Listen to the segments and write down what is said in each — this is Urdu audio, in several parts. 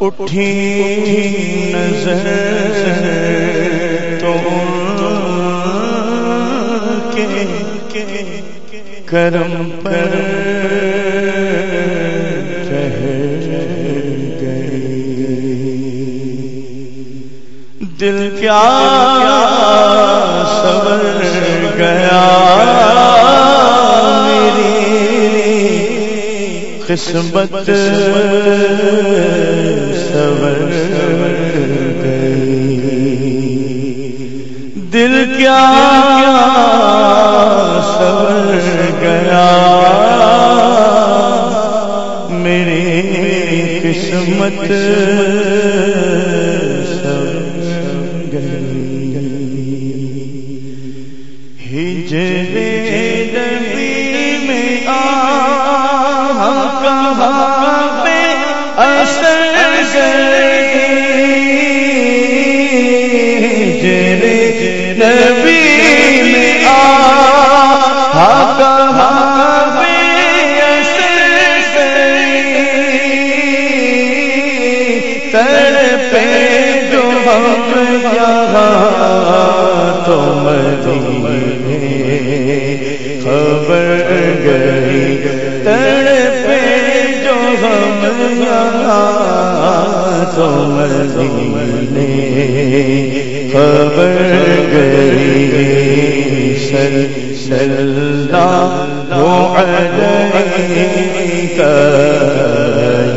اٹھی نظر تو کرم پر دل کیا سبر گیا قسمت قسمت خبر گئی تر پہ جو ہم تو مدینے خبر گئی سل سلدا ہو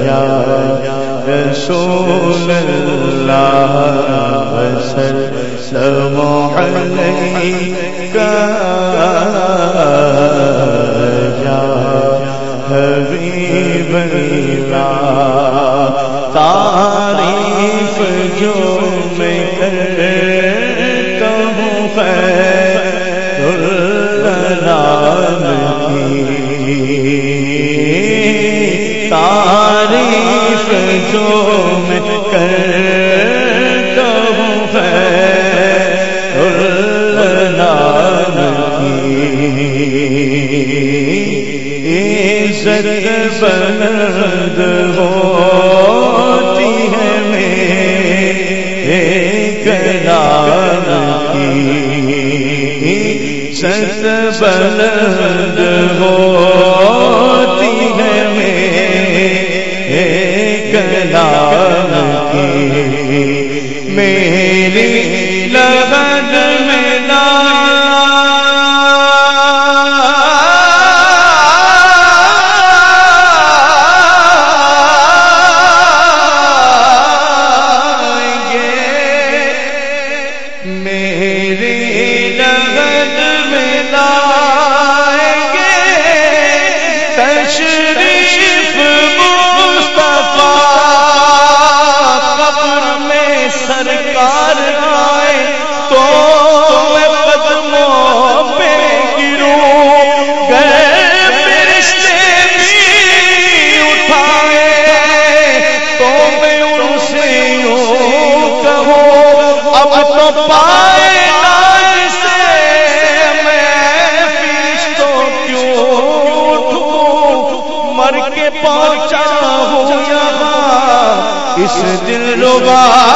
یا رسول اللہ بسر یا حبیب اللہ تعریف جو میں بلند ہوتی ہے میرے کی ست بلند ہوتی دل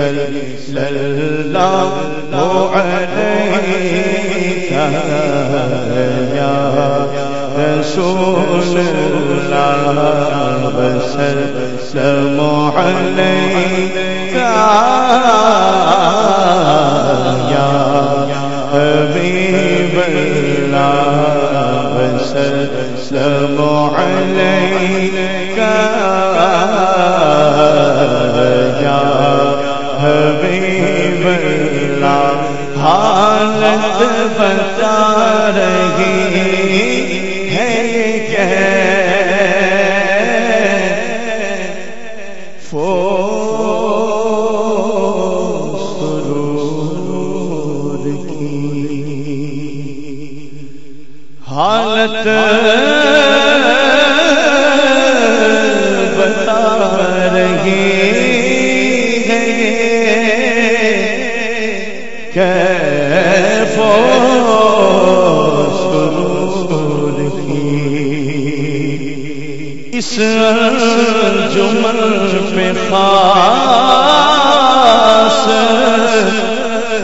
صلی سل اللہ یا رسول اللہ وسلم. کی۔ اس جمل پہ خاص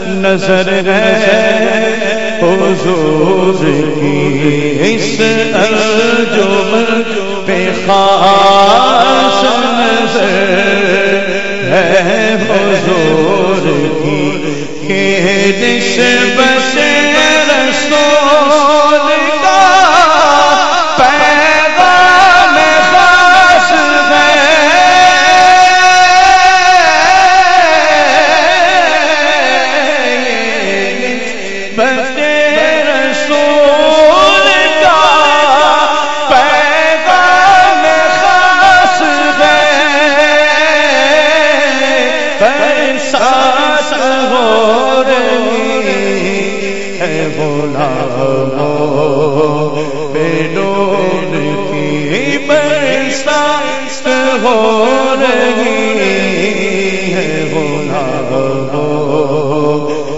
نظر ہے حضور کی۔ اس جمل پہ خاص نظر ہے حضور کی۔ کہ نسبت ہو رہی ہے بولا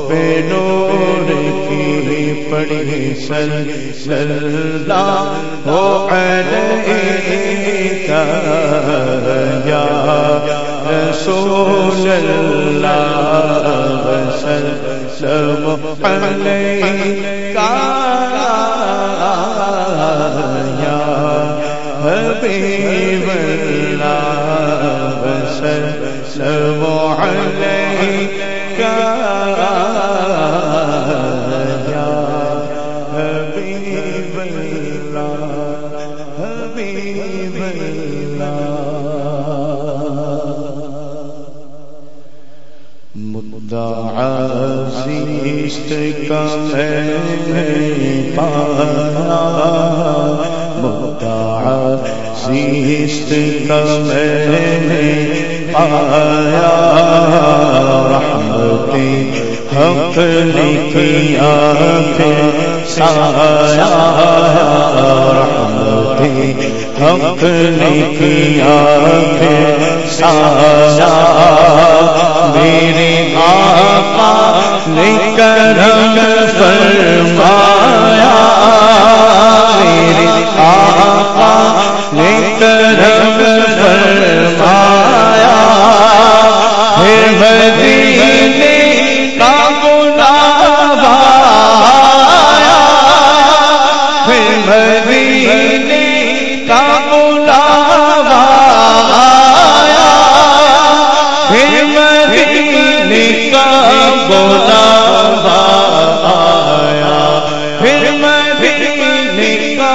پیڈون کی پڑی سل سلا ہو یا رسول اللہ وسلم علیکہ یا اللہ مدعا زیست کا میں پایا میں پایا رحمتی حق لکھیا پھر سایا رحمتی حق لکھیا پھر سایا میرے آقا نے کرم فرمایا، میرے آقا فرمایا پھر مدینے کا بلاوا آیا پھر مدینے کا بلاوا آیا پھر مدینے کا بلاوا آیا پھر مدینے کا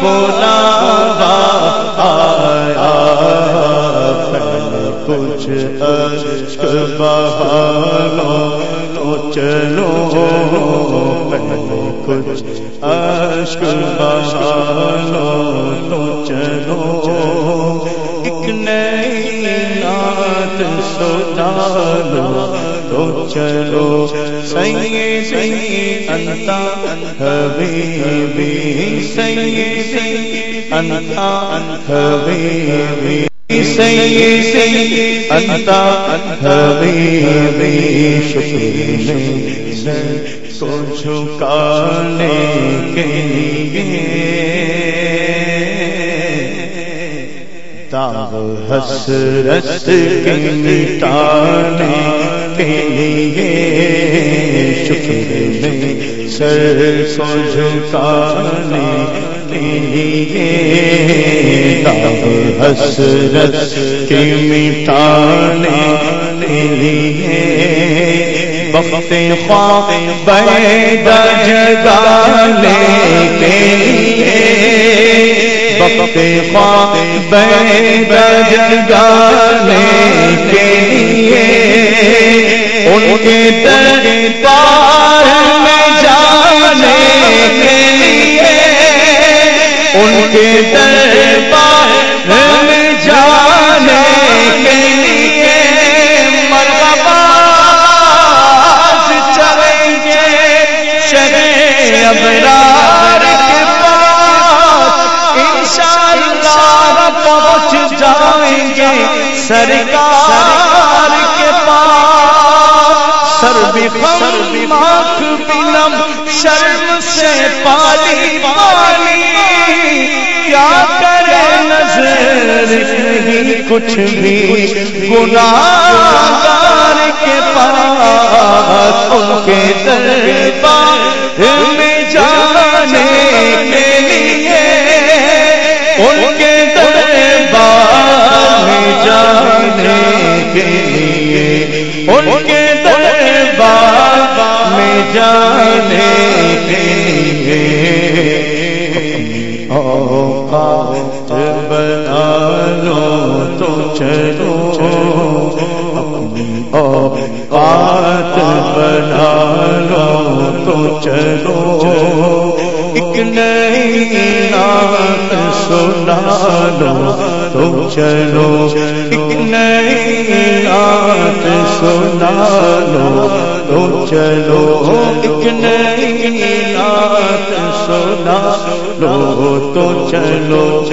بلاوا آیا کچھ اشک بہالو تو چلو کچھ اشک بہالو تو چلو ایک نئی نات نعت سجالو تو چلو، سیدی انتا حبیبی، سیدی انتا حبیبی، سیدی انتا حبیبی شکر میں سر کو جھکانے کے لیے۔ تاب حسرت کے مٹانے کے لیے شکر میں سر کو جھکانے کے لیے تاب حسرت کے مٹانے کے لیے وقت خواہ بیدا جگانے کے لیے وقت خواہ بیدا جگانے کے لیے ان کے در پار میں جانے کے لیے ان کے در پار شرم سے پالی پالی کیا کرے نظر نہیں؟ کچھ بھی۔ گناہگار کے پاس ان کے دربار میں جانے کے لیے۔ ان کے دربار میں جانے کے لیے۔ ان تو چلو اوقات بنا لو تو چلو ایک نئی نعت سنا لو تو چلو ایک نئی نعت سنا لو تو چلو ایک نئی نعت سنا لو تو چلو